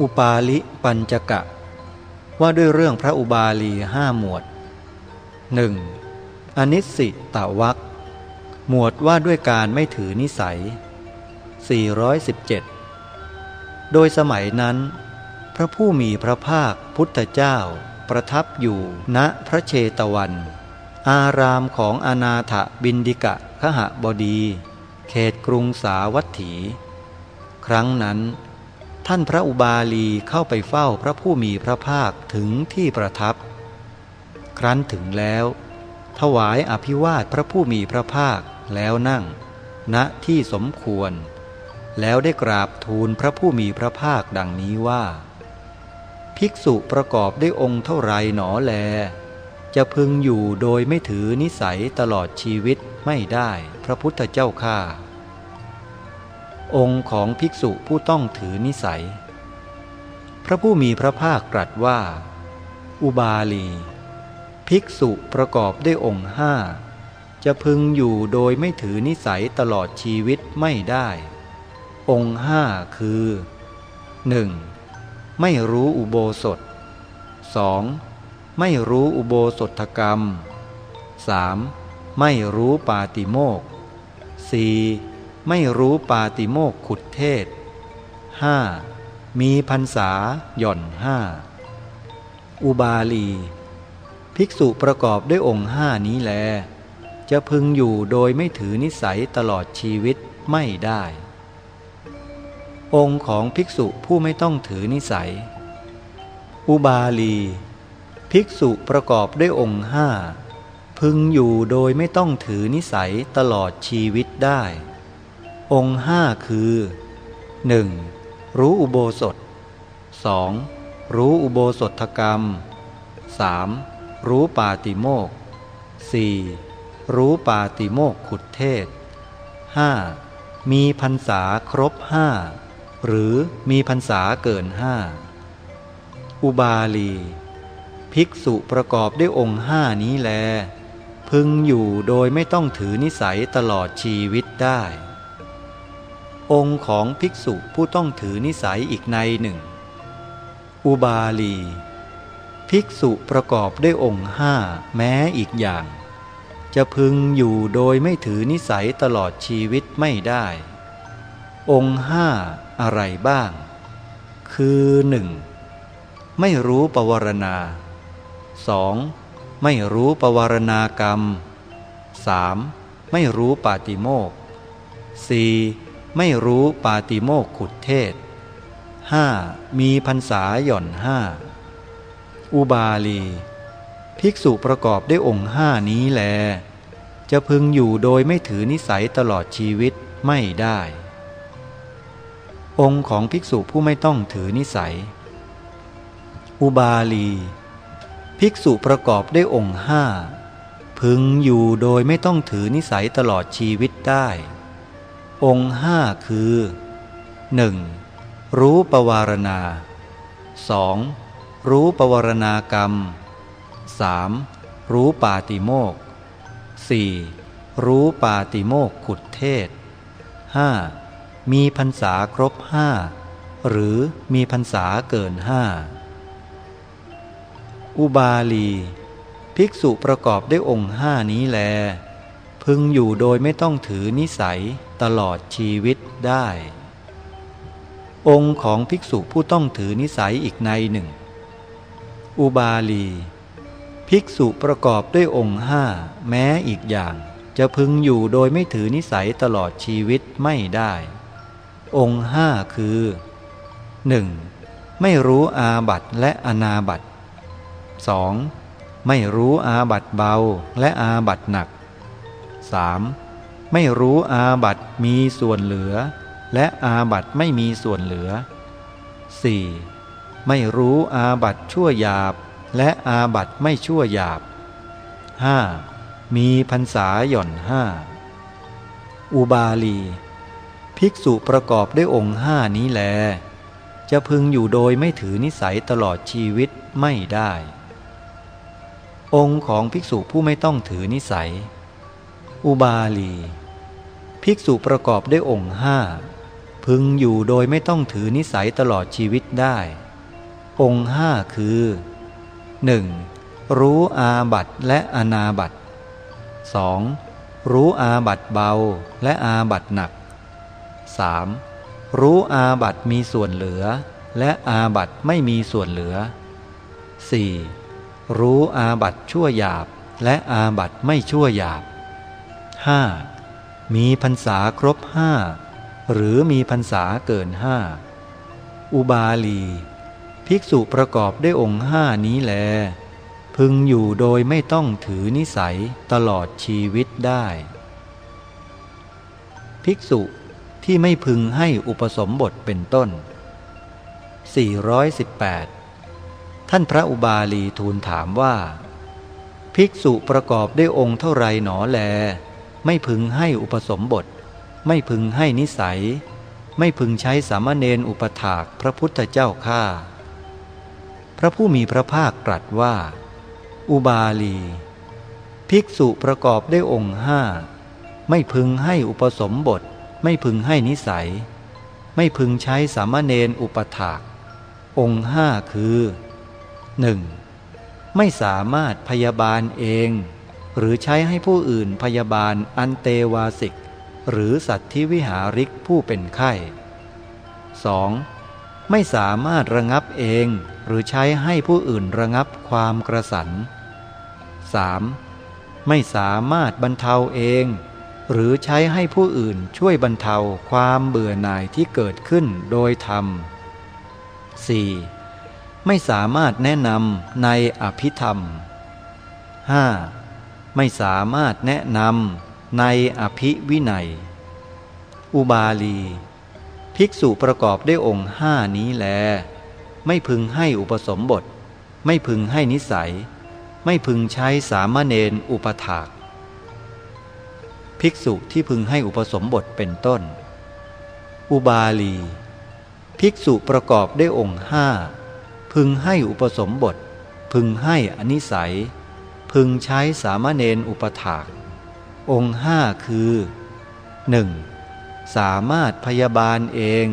อุปาลิปัญจกะ ว่าด้วยเรื่องพระอุบาลีห้าหมวด 1. อนิสิตวักหมวดว่าด้วยการไม่ถือนิสัย 417 โดยสมัยนั้น พระผู้มีพระภาคพุทธเจ้าประทับอยู่ณพระเชตวัน อารามของอนาถบินดิกะขหบดี เขตกรุงสาวัตถี ครั้งนั้น ท่านพระอุบาลีเข้าไปเฝ้าพระผู้มีพระภาคถึงที่ประทับ ครั้นถึงแล้ว ถวายอภิวาทพระผู้มีพระภาคแล้วนั่ง ณที่สมควร แล้วได้กราบทูลพระผู้มีพระภาคดังนี้ว่า ภิกษุประกอบด้วยองค์เท่าไรหนอแล จะพึงอยู่โดยไม่ถือนิสัยตลอดชีวิตไม่ได้พระพุทธเจ้าข้า องค์ของภิกษุผู้ต้องถือนิสัย พระผู้มีพระภาคตรัสว่า อุบาลี ภิกษุประกอบด้วยองค์ห้าจะพึงอยู่โดยไม่ถือนิสัยตลอดชีวิตไม่ได้ องค์ห้าคือ 1. ไม่รู้อุโบสถ 2. ไม่รู้อุโบสถกรรม 3. ไม่รู้ปาติโมก 4. ไม่รู้ปาติโมกขุดเทศ 5. มีพรรษาหย่อนห้าอุบาลี ภิกษุประกอบด้วยองค์ห้านี้แล จะพึงอยู่โดยไม่ถือนิสัยตลอดชีวิตไม่ได้ องค์ของภิกษุผู้ไม่ต้องถือนิสัย อุบาลี ภิกษุประกอบด้วยองค์ห้าพึงอยู่โดยไม่ต้องถือนิสัยตลอดชีวิตได้ องค์ห้าคือ 1. รู้อุโบสถ 2. รู้อุโบสถกรรม 3. รู้ปาติโมก 4. รู้ปาติโมกขุดเทศ 5. มีพรรษาครบห้าหรือมีพรรษาเกินห้าอุบาลี ภิกษุประกอบด้วยองค์ห้านี้แล พึงอยู่โดยไม่ต้องถือนิสัยตลอดชีวิตได้ องค์ของภิกษุผู้ต้องถือนิสัยอีกในหนึ่ง อุบาลี ภิกษุประกอบด้วยองค์ห้าแม้อีกอย่าง จะพึงอยู่โดยไม่ถือนิสัยตลอดชีวิตไม่ได้ องค์ห้าอะไรบ้าง คือหนึ่งไม่รู้ปวารณา 2. ไม่รู้ปวารณากรรม 3. ไม่รู้ปาติโมก 4. ไม่รู้ปาติโมกขุดเทศ 5. มีพรรษาหย่อนห้าอุบาลี ภิกษุประกอบด้วยองค์ห้านี้แล จะพึงอยู่โดยไม่ถือนิสัยตลอดชีวิตไม่ได้ องค์ของภิกษุผู้ไม่ต้องถือนิสัย อุบาลี ภิกษุประกอบด้วยองค์ห้าพึงอยู่โดยไม่ต้องถือนิสัยตลอดชีวิตได้ องค์ห้าคือ 1. รู้ปวารณา 2. รู้ปวารณากรรม 3. รู้ปาติโมก 4. รู้ปาติโมกขุดเทศ 5. มีพรรษาครบห้าหรือมีพรรษาเกินห้าอุบาลี ภิกษุประกอบด้วยองค์ห้านี้แล พึงอยู่โดยไม่ต้องถือนิสัยตลอดชีวิตได้ องค์ของภิกษุผู้ต้องถือนิสัยอีกในหนึ่ง อุบาลี ภิกษุประกอบด้วยองค์ห้าแม้อีกอย่าง จะพึงอยู่โดยไม่ถือนิสัยตลอดชีวิตไม่ได้ องค์ห้าคือ 1. ไม่รู้อาบัตและอนาบัต 2. ไม่รู้อาบัตเบาและอาบัตหนัก 3. ไม่รู้อาบัตมีส่วนเหลือ และอาบัตไม่มีส่วนเหลือ 4. ไม่รู้อาบัตชั่วหยาบ และอาบัตไม่ชั่วหยาบ 5. มีพรรษาหย่อนห้าอุบาลี ภิกษุประกอบด้วยองค์ห้านี้แล จะพึงอยู่โดยไม่ถือนิสัยตลอดชีวิตไม่ได้ องค์ของภิกษุผู้ไม่ต้องถือนิสัย อุบาลี ภิกษุประกอบด้วยองค์ห้าพึงอยู่โดยไม่ต้องถือนิสัยตลอดชีวิตได้ องค์ห้าคือ 1. รู้อาบัตและอนาบัต 2. รู้อาบัตเบาและอาบัตหนัก 3. รู้อาบัตมีส่วนเหลือ และอาบัตไม่มีส่วนเหลือ 4. รู้อาบัตชั่วหยาบและอาบัตไม่ชั่วหยาบ 5. มีพรรษาครบห้าหรือมีพรรษาเกินห้าอุบาลี ภิกษุประกอบด้วยองค์ห้านี้แล พึงอยู่โดยไม่ต้องถือนิสัยตลอดชีวิตได้ ภิกษุที่ไม่พึงให้อุปสมบทเป็นต้น 418 ท่านพระอุบาลีทูลถามว่า ภิกษุประกอบด้วยองค์เท่าไรหนอแล ไม่พึงให้อุปสมบท ไม่พึงให้นิสัย ไม่พึงใช้สามเณรอุปถากพระพุทธเจ้าข้าพระผู้มีพระภาคตรัสว่า อุบาลี ภิกษุประกอบด้วยองค์ห้าไม่พึงให้อุปสมบท ไม่พึงให้นิสัย ไม่พึงใช้สามเณรอุปถาก องค์ห้าคือ 1. ไม่สามารถพยาบาลเอง หรือใช้ให้ผู้อื่นพยาบาลอันเตวาสิก หรือสัตว์ที่วิหาริกผู้เป็นไข้ 2. ไม่สามารถระงับเองหรือใช้ให้ผู้อื่นระงับความกระสัน 3. ไม่สามารถบรรเทาเอง หรือใช้ให้ผู้อื่นช่วยบรรเทาความเบื่อหน่ายที่เกิดขึ้นโดยธรรม 4. ไม่สามารถแนะนำในอภิธรรม 5. ไม่สามารถแนะนำในอภิวินัย อุบาลี ภิกษุประกอบด้วยองค์ห้านี้แล ไม่พึงให้อุปสมบท ไม่พึงให้นิสัย ไม่พึงใช้สามเณรอุปถาก ภิกษุที่พึงให้อุปสมบทเป็นต้น อุบาลี ภิกษุประกอบด้วยองค์ห้าพึงให้อุปสมบท พึงให้อนิสัย พึงใช้สามเณรอุปถาก องค์ห้าคือ 1. สามารถพยาบาลเอง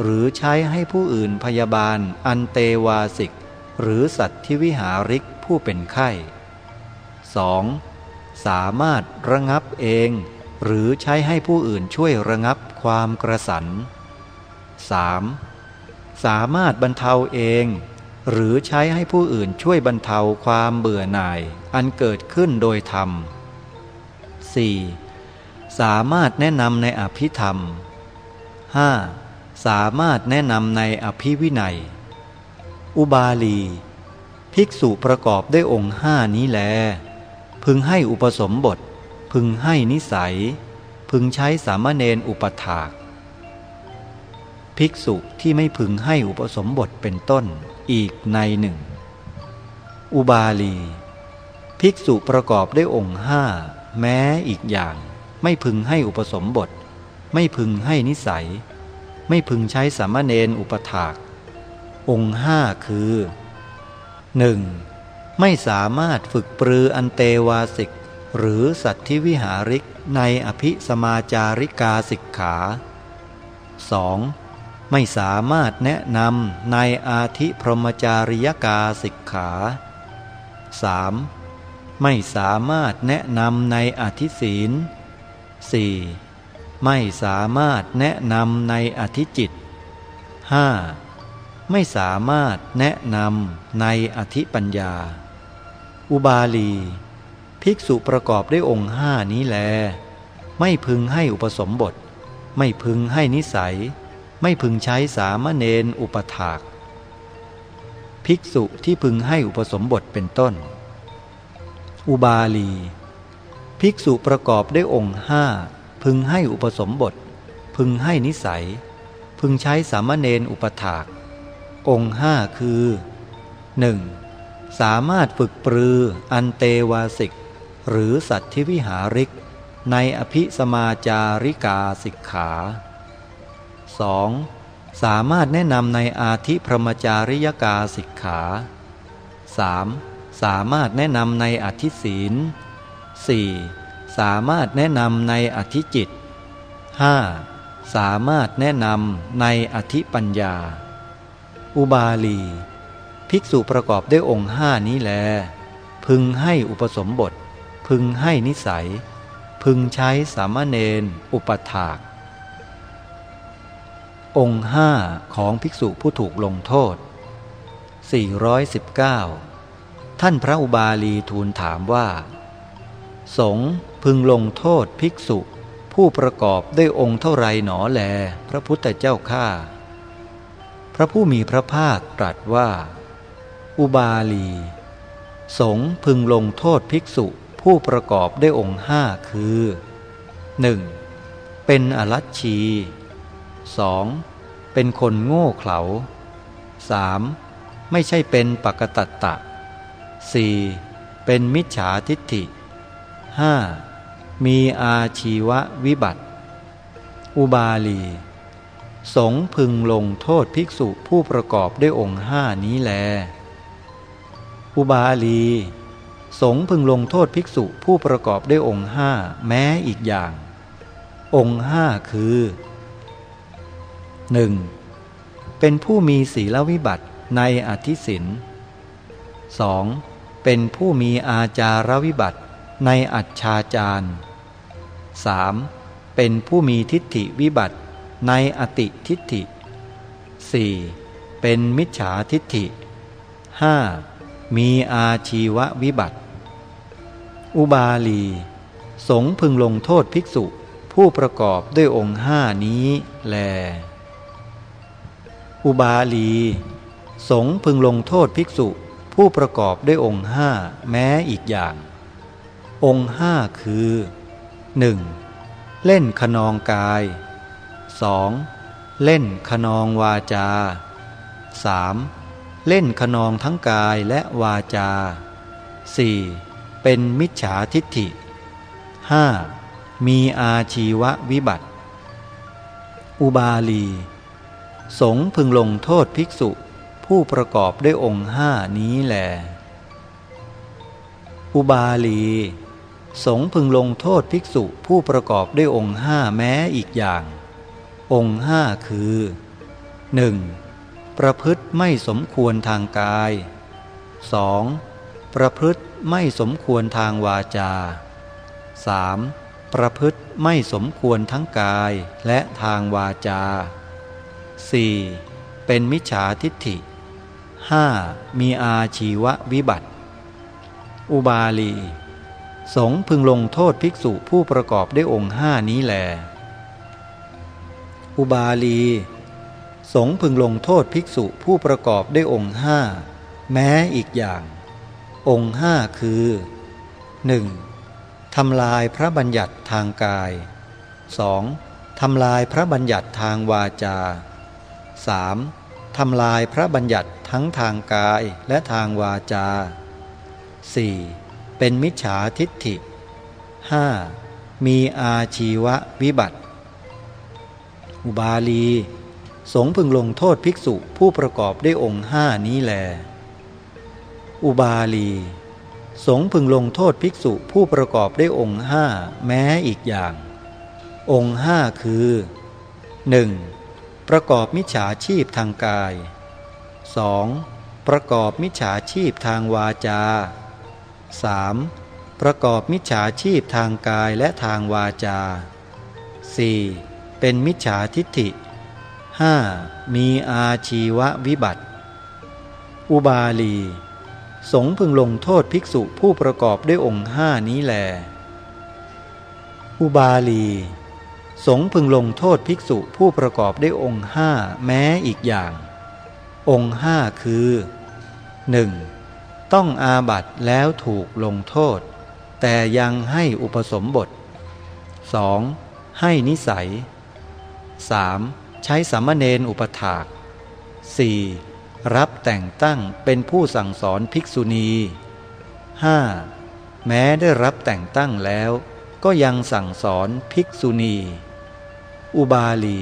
หรือใช้ให้ผู้อื่นพยาบาลอันเตวาสิก หรือสัตว์ที่วิหาริกผู้เป็นไข้ 2. สามารถระงับเอง หรือใช้ให้ผู้อื่นช่วยระงับความกระสัน 3. สามารถบรรเทาเอง หรือใช้ให้ผู้อื่นช่วยบรรเทาความเบื่อหน่าย อันเกิดขึ้นโดยธรรม 4. สามารถแนะนำในอภิธรรม 5. สามารถแนะนำในอภิวินัย อุบาลี ภิกษุประกอบด้วยองค์ห้านี้แล พึงให้อุปสมบท พึงให้นิสัย พึงใช้สามเณรอุปถาก ภิกษุที่ไม่พึงให้อุปสมบทเป็นต้น อีกในหนึ่ง อุบาลี ภิกษุประกอบด้วยองค์ห้าแม้อีกอย่าง ไม่พึงให้อุปสมบท ไม่พึงให้นิสัย ไม่พึงใช้สามเณรอุปถาก องค์ห้าคือ 1. ไม่สามารถฝึกปรืออันเตวาสิก หรือสัตว์ที่วิหาริกในอภิสมาจาริกาสิกขา 2. ไม่สามารถแนะนำในอาธิพรหมจาริยกาสิกขา 3. ไม่สามารถแนะนำในอธิศีล 4. ไม่สามารถแนะนำในอธิจิต 5. ไม่สามารถแนะนำในอธิปัญญา อุบาลี ภิกษุประกอบด้วยองค์ห้านี้แล ไม่พึงให้อุปสมบท ไม่พึงให้นิสัย ไม่พึงใช้สามเณรอุปถาก ภิกษุที่พึงให้อุปสมบทเป็นต้น อุบาลี ภิกษุประกอบด้วยองค์ห้าพึงให้อุปสมบท พึงให้นิสัย พึงใช้สามเณรอุปถาก องค์ห้าคือ 1. สามารถฝึกปรืออันเตวาสิก หรือสัตว์ที่วิหาริก ในอภิสมาจาริกาสิกขา 2. สามารถแนะนำในอาธิพรหมจาริยกาสิกขา 3. สามารถแนะนำในอธิศีล 4. สามารถแนะนำในอธิจิต 5. สามารถแนะนำในอธิปัญญา อุบาลี ภิกษุประกอบด้วยองค์ห้านี้แล พึงให้อุปสมบท พึงให้นิสัย พึงใช้สามเณรอุปถาก องค์ห้าของภิกษุผู้ถูกลงโทษ 419 ท่านพระอุบาลีทูลถามว่า สงพึงลงโทษภิกษุ ผู้ประกอบด้วยองค์เท่าไรหนอแล พระพุทธเจ้าข้าพระผู้มีพระภาคตรัสว่า อุบาลี สงพึงลงโทษภิกษุผู้ประกอบด้วยองค์ห้าคือ 1. เป็นอรัชชี 2. เป็นคนโง่เขลา 3. ไม่ใช่เป็นปกตัตตะ 4. เป็นมิจฉาทิฏฐิ 5. มีอาชีววิบัติ อุบาลี สงพึงลงโทษภิกษุผู้ประกอบด้วยองค์ห้านี้แล อุบาลี สงพึงลงโทษภิกษุผู้ประกอบด้วยองค์ห้าแม้อีกอย่าง องค์ห้าคือ 1. เป็นผู้มีศีลวิบัติในอธิศิน 2. เป็นผู้มีอาจารวิบัติในอัจฉาจาร 3. เป็นผู้มีทิฏฐิวิบัติในอติทิฏฐิ 4. เป็นมิจฉาทิฏฐิ 5. มีอาชีววิบัติ อุบาลี สงพึงลงโทษภิกษุผู้ประกอบด้วยองค์ห้านี้แล อุบาลี สงพึงลงโทษภิกษุผู้ประกอบด้วยองค์ห้าแม้อีกอย่าง องค์ห้าคือ 1. เล่นขนองกาย 2. เล่นขนองวาจา 3. เล่นขนองทั้งกายและวาจา 4. เป็นมิจฉาทิฏฐิ 5. มีอาชีววิบัติ อุบาลี สงพึงลงโทษภิกษุ ผู้ประกอบด้วยองค์ห้านี้แหลอุบาลี สงพึงลงโทษภิกษุผู้ประกอบด้วยองค์ห้าแม้อีกอย่าง องค์ห้าคือ 1. ประพฤติไม่สมควรทางกาย 2. ประพฤติไม่สมควรทางวาจา 3. ประพฤติไม่สมควรทั้งกายและทางวาจา 4. เป็นมิจฉาทิฏฐิ 5. มีอาชีววิบัติ อุบาลี สงพึงลงโทษภิกษุผู้ประกอบด้วยองค์ห้านี้แล อุบาลี สงพึงลงโทษภิกษุผู้ประกอบด้วยองค์ห้าแม้อีกอย่าง องค์ห้าคือ 1. ทำลายพระบัญญัติทางกาย 2. ทำลายพระบัญญัติทางวาจา 3. ทำลายพระบัญญัติทั้งทางกายและทางวาจา 4. เป็นมิจฉาทิฏฐิ 5. มีอาชีววิบัติ อุบาลี สงพึงลงโทษภิกษุผู้ประกอบด้วยองค์ห้านี้แล อุบาลี สงพึงลงโทษภิกษุผู้ประกอบด้วยองค์ห้าแม้อีกอย่าง องค์ห้าคือ 1. ประกอบมิจฉาชีพทางกาย 2. ประกอบมิจฉาชีพทางวาจา 3. ประกอบมิจฉาชีพทางกายและทางวาจา 4. เป็นมิจฉาทิฏฐิ 5. มีอาชีววิบัติ อุบาลี สงพึงลงโทษภิกษุผู้ประกอบด้วยองค์ห้านี้แล อุบาลี สงพึงลงโทษภิกษุผู้ประกอบด้วยองค์ห้าแม้อีกอย่าง องค์ห้าคือ 1. ต้องอาบัตแล้วถูกลงโทษ แต่ยังให้อุปสมบท 2. ให้นิสัย 3. ใช้สัมเนนอุปถาก 4. รับแต่งตั้งเป็นผู้สั่งสอนภิกษุณี 5. แม้ได้รับแต่งตั้งแล้วก็ยังสั่งสอนภิกษุณี อุบาลี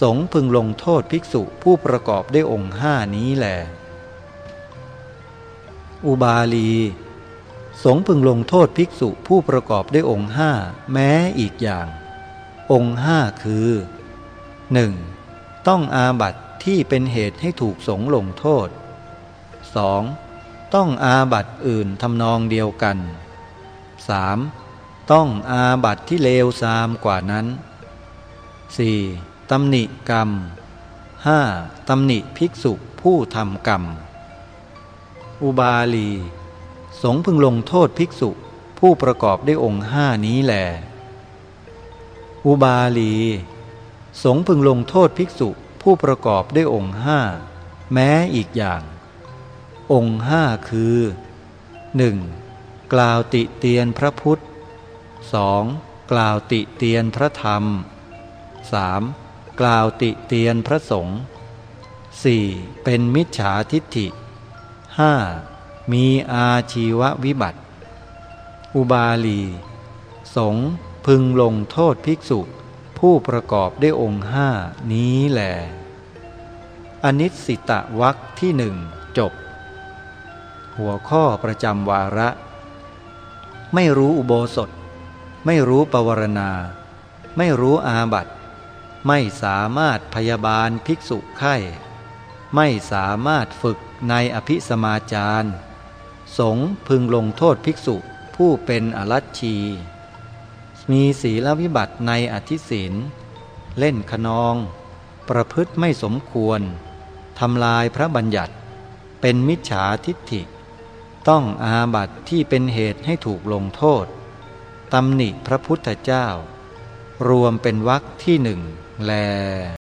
สงพึงลงโทษภิกษุผู้ประกอบด้วยองค์ห้านี้แหลอุบาลี สงพึงลงโทษภิกษุผู้ประกอบด้วยองค์ห้าแม้อีกอย่าง องค์ห้าคือหนึ่งต้องอาบัตที่เป็นเหตุให้ถูกสงลงโทษ 2. ต้องอาบัตอื่นทำนองเดียวกัน 3. ต้องอาบัตที่เลวซามกว่านั้น 4. ตำหนิกรรม 5. ตำหนิภิกษุผู้ทำกรรม อุบาลี สงพึงลงโทษภิกษุผู้ประกอบด้วยองค์ห้านี้แหลอุบาลี สงพึงลงโทษภิกษุผู้ประกอบด้วยองค์ห้าแม้อีกอย่าง องค์ห้าคือ 1. กล่าวติเตียนพระพุทธ 2. กล่าวติเตียนพระธรรม 3. กล่าวติเตียนพระสงฆ์ 4. เป็นมิจฉาทิฏฐิ 5. มีอาชีววิบัติ อุบาลีสงพึงลงโทษภิกษุ ผู้ประกอบด้วยองค์ห้านี้แหลอนิสิตะวักที่หนึ่งจบ หัวข้อประจำวาระ ไม่รู้อุโบสถ ไม่รู้ปวารณา ไม่รู้อาบัต ไม่สามารถพยาบาลภิกษุไข้ ไม่สามารถฝึกในอภิสมาจารสงพึงลงโทษภิกษุผู้เป็นอรัชชี มีศีลวิบัติในอธิศีลเล่นขนอง ประพฤติไม่สมควรทำลายพระบัญญัติ เป็นมิจฉาทิฏฐิ ต้องอาบัติที่เป็นเหตุให้ถูกลงโทษตำหนิพระพุทธเจ้า รวมเป็นวรรคที่หนึ่ง แล